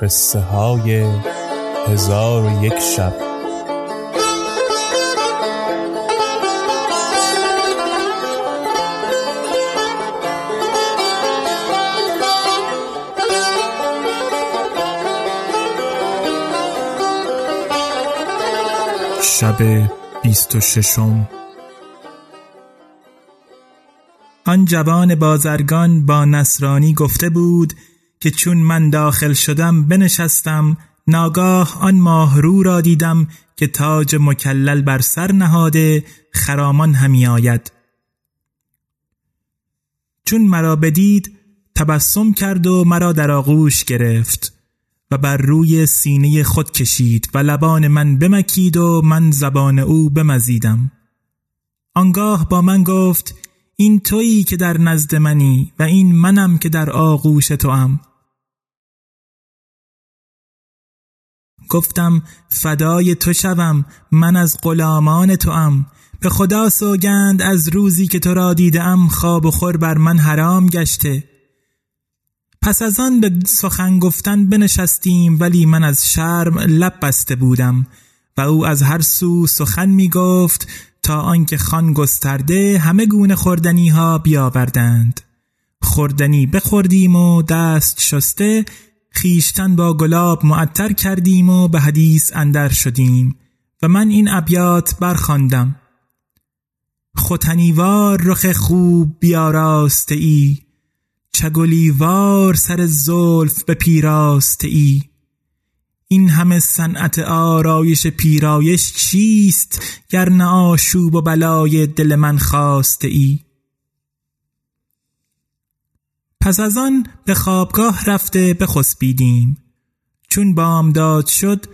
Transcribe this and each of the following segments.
قصه های هزار و یک شب. شب بیست و ششم. آن جوان بازرگان با نصرانی گفته بود که چون من داخل شدم بنشستم ناگاه آن ماه رو را دیدم که تاج مکلل بر سر نهاده خرامان همی آید. چون مرا بدید تبسم کرد و مرا در آغوش گرفت و بر روی سینه خود کشید و لبان من بمکید و من زبان او بمزیدم. آنگاه با من گفت این تویی که در نزد منی و این منم که در آغوش توام. گفتم فدای تو شوم من از غلامان توام. به خدا سوگند از روزی که تو را دیدم خواب و خور بر من حرام گشته. پس از آن به سخن گفتن بنشستیم ولی من از شرم لب بسته بودم. و او از هر سو سخن می گفت تا آنکه خان گسترده همه گونه خوردنی ها بیاوردند. خوردنی بخوردیم و دست شسته خیشتن با گلاب معطر کردیم و به حدیث اندر شدیم و من این ابیات برخواندم. ختنیوار رخ خوب بیاراسته ای چگلیوار سر زلف به پیراسته ای. این همه صنعت آرایش پیرایش چیست گر نه آشوب و بلای دل من خواسته ای؟ پس از آن به خوابگاه رفته بخسبیدیم چون بامداد شد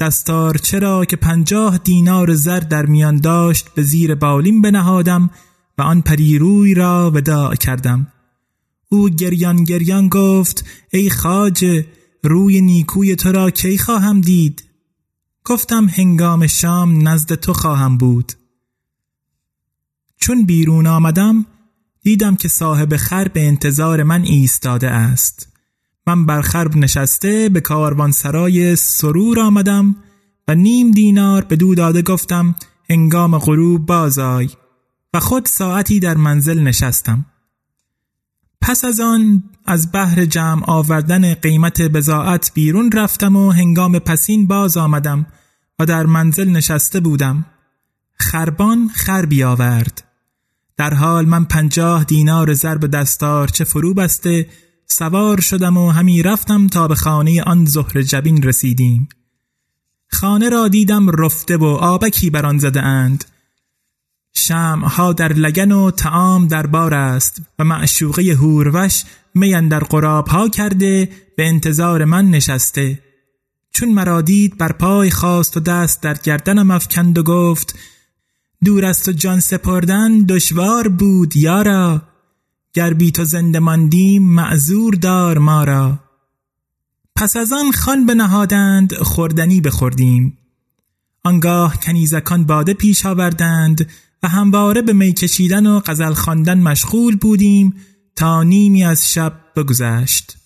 دستار چرا که پنجاه دینار زر در میان داشت به زیر بالین بنهادم و آن پریروی را وداع کردم. او گریان گریان گفت ای خاجه روی نیکوی تو را کی خواهم دید؟ گفتم هنگام شام نزد تو خواهم بود. چون بیرون آمدم دیدم که صاحب خر به انتظار من ایستاده است. من بر خرب نشسته به سرای سرور آمدم و نیم دینار به دو داده گفتم هنگام غروب بازای و خود ساعتی در منزل نشستم. پس از آن از بحر جمع آوردن قیمت بزاعت بیرون رفتم و هنگام پسین باز آمدم و در منزل نشسته بودم. خربان خر بیاورد در حال من پنجاه دینار ضرب دستار چه فرو بسته سوار شدم و همی رفتم تا به خانه آن زهر جبین رسیدیم. خانه را دیدم رفته و آبکی بر آن زده اند. ها در لگن و تعام در بار است و معشوقه هوروش می در قراب ها کرده به انتظار من نشسته. چون مرا دید بر پای خواست و دست در گردنم افکند و گفت دور از تو جان سپردن دشوار بود یارا. گر بی تو زنده ماندیم معذور دار ما را. پس از آن خان بنهادند خوردنی بخوردیم. آنگاه کنیزکان باده پیش آوردند و همواره به می کشیدن و غزل خواندن مشغول بودیم تا نیمی از شب بگذشت.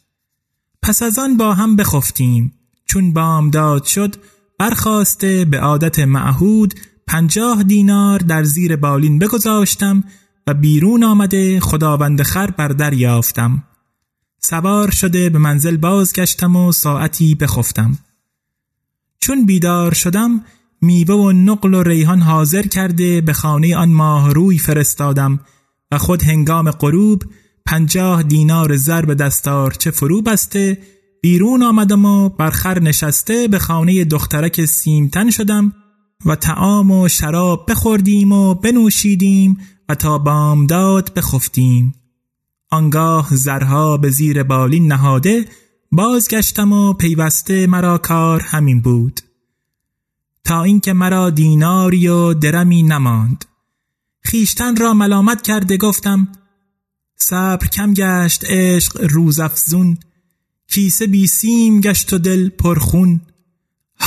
پس از آن با هم بخفتیم. چون بامداد شد برخواسته به عادت معهود پنجاه دینار در زیر بالین بگذاشتم و بیرون آمده خداوند خر بر در یافتم. سوار شده به منزل بازگشتم و ساعتی بخفتم. چون بیدار شدم میوه و نقل و ریحان حاضر کرده به خانه آن ماه روی فرستادم و خود هنگام غروب پنجاه دینار زر دستار چه فرو بسته بیرون آمدم و برخر نشسته به خانه دخترک سیمتن شدم و تعام و شراب بخوردیم و بنوشیدیم و تا بامداد بخفتیم. آنگاه زرها به زیر بالین نهاده بازگشتم و پیوسته مرا کار همین بود. تا اینکه مرا دیناری و درمی نماند. خیشتن را ملامت کرده گفتم صبر کم گشت عشق روزافزون. کیسه بی سیم گشت و دل پرخون.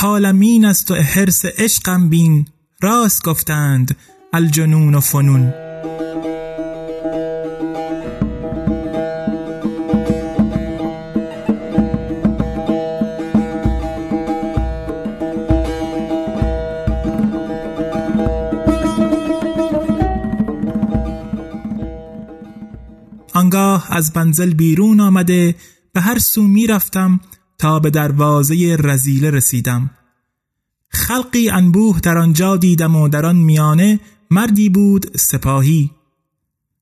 حالم این است و حرس عشقم بین. راست گفتند الجنون و فنون. آنگاه از بنزل بیرون آمده به هر سو می رفتم تا به دروازه رزیله رسیدم. خلقی انبوه در آنجا دیدم و در آن میانه مردی بود سپاهی.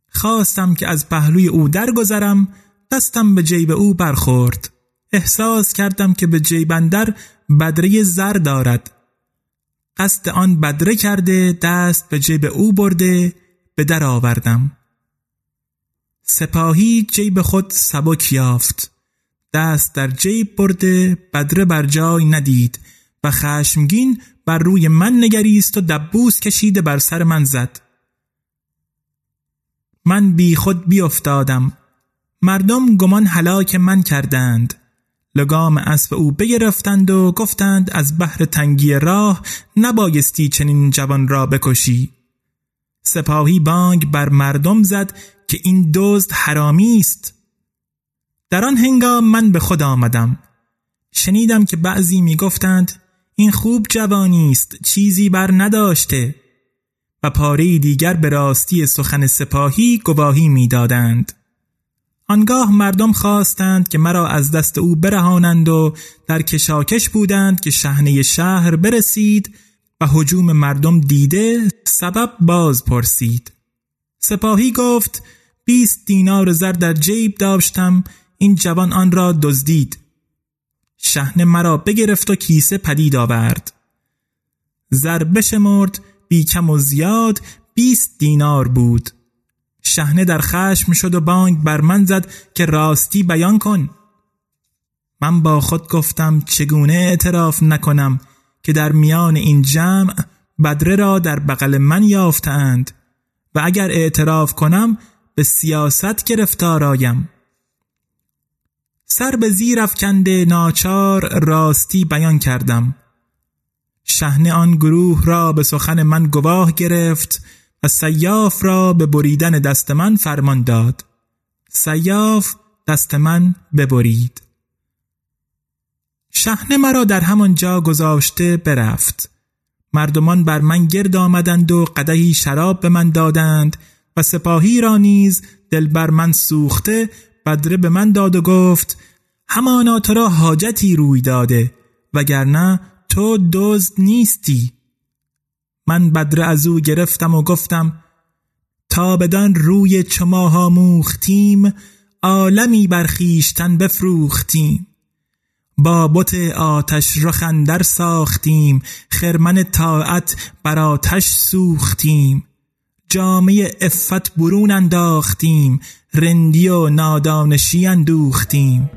خواستم که از پهلوی او درگذرم دستم به جیب او برخورد. احساس کردم که به جیبندر بدره زر دارد. قصد آن بدره کرده دست به جیب او برده به در آوردم. سپاهی جیب خود سبک یافت. دست در جیب برده بدره بر جای ندید و خشمگین بر روی من نگریست و دبوس کشیده بر سر من زد. من بی خود بی افتادم مردم گمان هلاک من کردند. لگام اسب او بگرفتند و گفتند از بحر تنگی راه نبایستی چنین جوان را بکشی. سپاهی بانگ بر مردم زد که این دزد حرامی است در آن هنگام من به خود آمدم. شنیدم که بعضی می گفتند این خوب جوانی است چیزی بر نداشته. و پاره دیگر به راستی سخن سپاهی گواهی می‌دادند. آنگاه مردم خواستند که مرا از دست او برهانند و در کشاکش بودند که شهنه شهر برسید و حجوم مردم دیده سبب باز پرسید. سپاهی گفت بیست دینار زر در جیب داشتم این جوان آن را دزدید. شهنه مرا بگرفت و کیسه پدید آورد. زر بشمرد بی کم و زیاد بیست دینار بود. شهنه در خشم شد و بانگ بر من زد که راستی بیان کن. من با خود گفتم چگونه اعتراف نکنم که در میان این جمع بدره را در بغل من یافتند و اگر اعتراف کنم به سیاست گرفتار آیم. سر به زیر افکنده ناچار راستی بیان کردم. شهنه آن گروه را به سخن من گواه گرفت و سیاف را به بریدن دست من فرمان داد. سیاف دست من ببرید. شهنه مرا در همان جا گذاشته برفت. مردمان بر من گرد آمدند و قدهی شراب به من دادند و سپاهی را نیز دل بر من سوخته بدره به من داد و گفت همانا تو را حاجتی روی داده وگرنه تو دزد نیستی. من بدره از او گرفتم و گفتم تا بدان روی چماها موختیم عالمی برخیشتن بفروختیم. با بت آتش رخندر ساختیم خرمن طاعت بر آتش سوختیم. جامعه افت برون انداختیم رندی و نادانشی اندوختیم.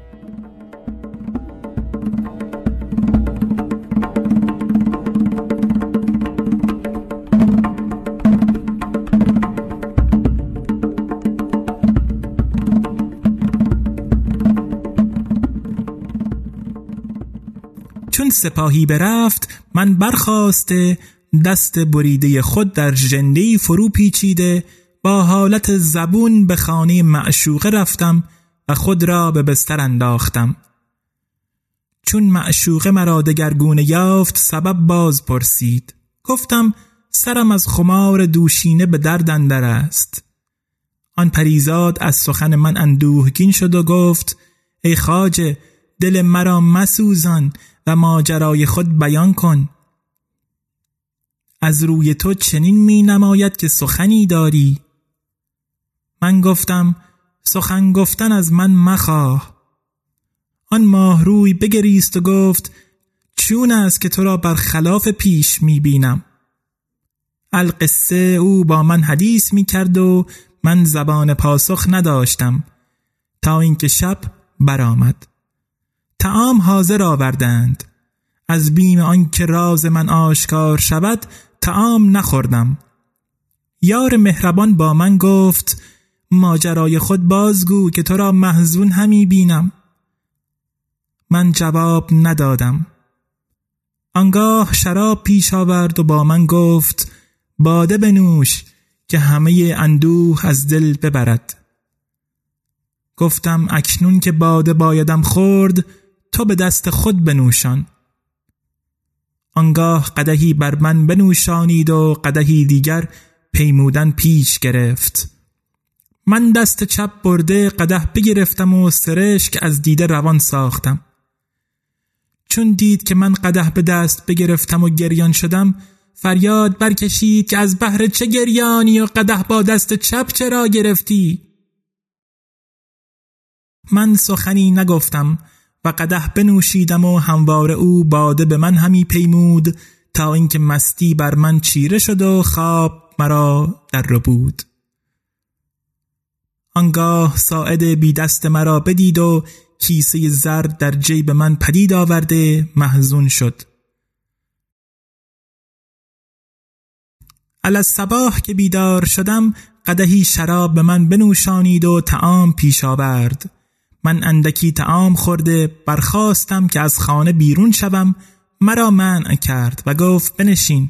چون سپاهی برفت من برخواسته دست بریده خود در جنده فرو پیچیده با حالت زبون به خانه معشوقه رفتم و خود را به بستر انداختم. چون معشوقه مرا دگرگونه یافت سبب باز پرسید. گفتم سرم از خمار دوشینه به درد اندر است. آن پریزاد از سخن من اندوهگین شد و گفت ای خاجه دل مرا مسوزان و ماجرای خود بیان کن. از روی تو چنین می نماید که سخنی داری. من گفتم سخن گفتن از من مخواه. آن ماه روی بگریست و گفت چون است که تو را بر خلاف پیش می بینم القصه او با من حدیث می کرد و من زبان پاسخ نداشتم تا اینکه شب برآمد. تعام حاضر آوردند. از بیم آنکه راز من آشکار شود تعام نخوردم. یار مهربان با من گفت ماجرای خود بازگو که تو را محزون همی بینم. من جواب ندادم. آنگاه شراب پیش آورد و با من گفت باده بنوش که همه اندوه از دل ببرد. گفتم اکنون که باده بایدم خورد تو به دست خود بنوشان. آنگاه قدهی بر من بنوشانید و قدهی دیگر پیمودن پیش گرفت. من دست چپ برده قده بگرفتم و سرشک از دیده روان ساختم. چون دید که من قده به دست بگرفتم و گریان شدم فریاد برکشید که از بهر چه گریانی و قده با دست چپ چرا گرفتی؟ من سخنی نگفتم. و قده بنوشیدم و هموار او باده به من همی پیمود تا اینکه مستی بر من چیره شد و خواب مرا در رو بود. آنگاه ساعد بی دست مرا بدید و کیسه زر در جیب من پدید آورده محزون شد. علی صباح که بیدار شدم قدهی شراب به من بنوشانید و تعام پیش آورد. من اندکی تعام خورده برخواستم که از خانه بیرون شوم. مرا منع کرد و گفت بنشین.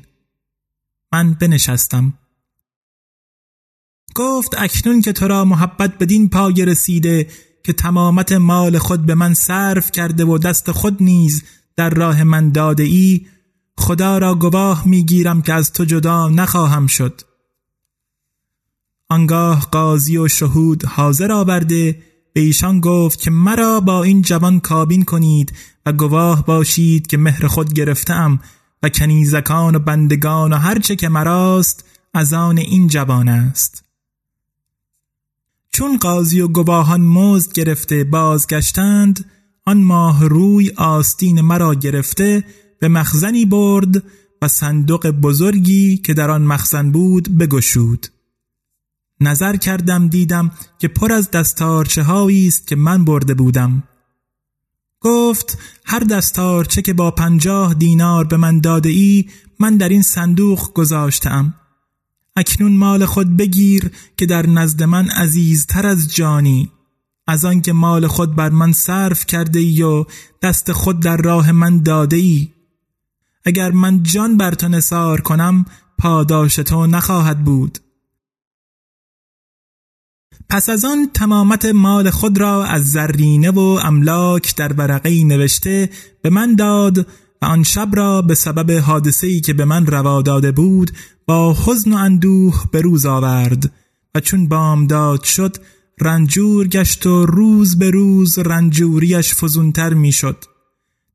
من بنشستم. گفت اکنون که تو را محبت بدین پای رسیده که تمامت مال خود به من صرف کرده و دست خود نیز در راه من داده ای خدا را گواه می‌گیرم که از تو جدا نخواهم شد. آنگاه قاضی و شهود حاضر آورده به ایشان گفت که مرا با این جوان کابین کنید و گواه باشید که مهر خود گرفتم و کنیزکان و بندگان و هرچه که مراست از آن این جوان است. چون قاضی و گواهان مزد گرفته بازگشتند آن ماه روی آستین مرا گرفته به مخزنی برد و صندوق بزرگی که در آن مخزن بود بگشود. نظر کردم دیدم که پر از دستارچه است که من برده بودم. گفت هر دستارچه که با پنجاه دینار به من داده ای من در این صندوق گذاشتم اکنون مال خود بگیر که در نزد من عزیزتر از جانی. از آنکه مال خود بر من صرف کرده ای و دست خود در راه من داده ای اگر من جان بر تو نثار کنم پاداش تو نخواهد بود. پس از آن تمامت مال خود را از زرینه و املاک در ورقه نوشته به من داد و آن شب را به سبب حادثه‌ای که به من روا داده بود با حزن و اندوه به روز آورد و چون بامداد شد رنجور گشت و روز به روز رنجوریش فزونتر می‌شد.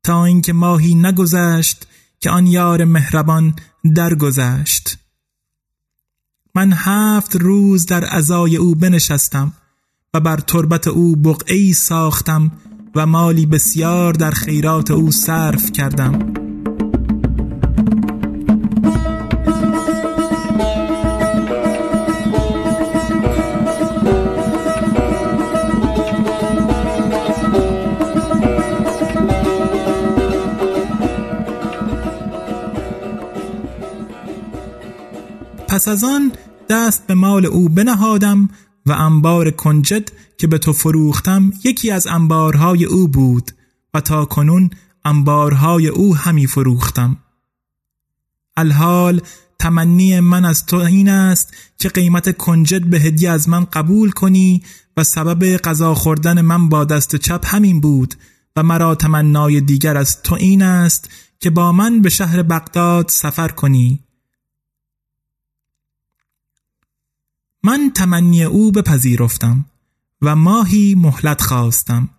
تا اینکه ماهی نگذشت که آن یار مهربان درگذشت. من هفت روز در ازای او بنشستم و بر تربت او بقعی ساختم و مالی بسیار در خیرات او صرف کردم. پس از آن دست به مال او بنهادم و انبار کنجد که به تو فروختم یکی از انبارهای او بود و تا کنون انبارهای او همی فروختم. الحال تمنی من از تو این است که قیمت کنجد به هدیه از من قبول کنی و سبب غذا خوردن من با دست چپ همین بود و مرا تمنای دیگر از تو این است که با من به شهر بغداد سفر کنی. من تمنی او بپذیرفتم و ماهی مهلت خواستم.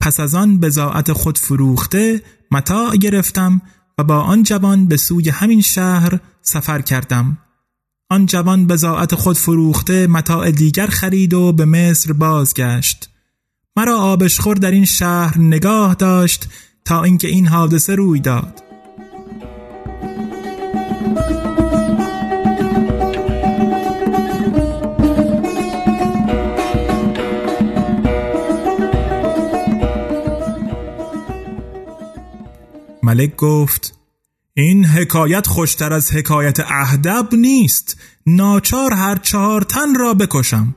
پس از آن بزاعت خود فروخته متاع گرفتم و با آن جوان به سوی همین شهر سفر کردم. آن جوان بزاعت خود فروخته متاع دیگر خرید و به مصر بازگشت. مرا آبشخور در این شهر نگاه داشت تا اینکه این حادثه روی داد. ملک گفت این حکایت خوشتر از حکایت اهدب نیست. ناچار هر چهار تن را بکشم.